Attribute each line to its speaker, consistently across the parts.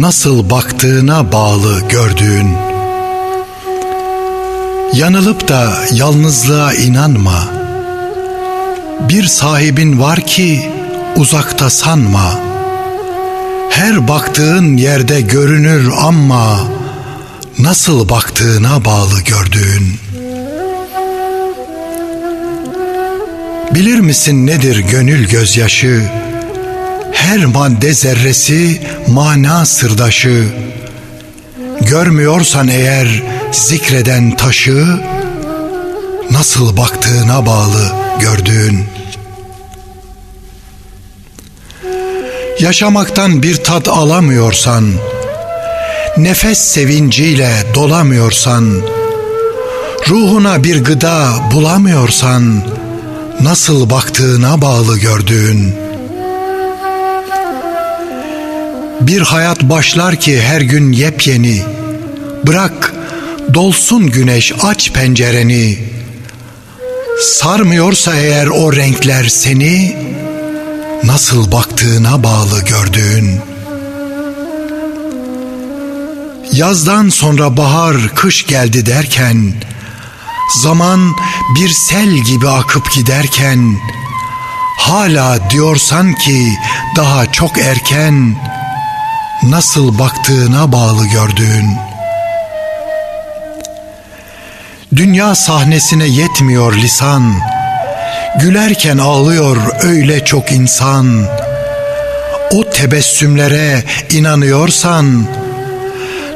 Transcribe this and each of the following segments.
Speaker 1: nasıl baktığına bağlı gördüğün. Yanılıp da yalnızlığa inanma. Bir sahibin var ki uzakta sanma. Her baktığın yerde görünür ama nasıl baktığına bağlı gördüğün. Bilir misin nedir gönül gözyaşı? Her madde zerresi mana sırdaşı. Görmüyorsan eğer zikreden taşı, nasıl baktığına bağlı gördüğün. Yaşamaktan bir tat alamıyorsan, nefes sevinciyle dolamıyorsan, ruhuna bir gıda bulamıyorsan, nasıl baktığına bağlı gördüğün. Bir hayat başlar ki her gün yepyeni, bırak dolsun güneş aç pencereni, sarmıyorsa eğer o renkler seni, nasıl baktığına bağlı gördüğün. Yazdan sonra bahar, kış geldi derken, zaman bir sel gibi akıp giderken, hala diyorsan ki daha çok erken, nasıl baktığına bağlı gördüğün. Dünya sahnesine yetmiyor lisan, gülerken ağlıyor öyle çok insan. O tebessümlere inanıyorsan,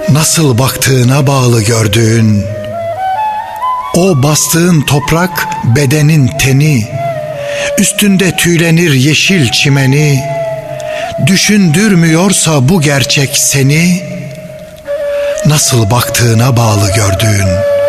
Speaker 1: nasıl baktığına bağlı gördüğün. O bastığın toprak bedenin teni, üstünde tüylenir yeşil çimeni. Düşündürmüyorsa bu gerçek seni, nasıl baktığına bağlı gördüğün.''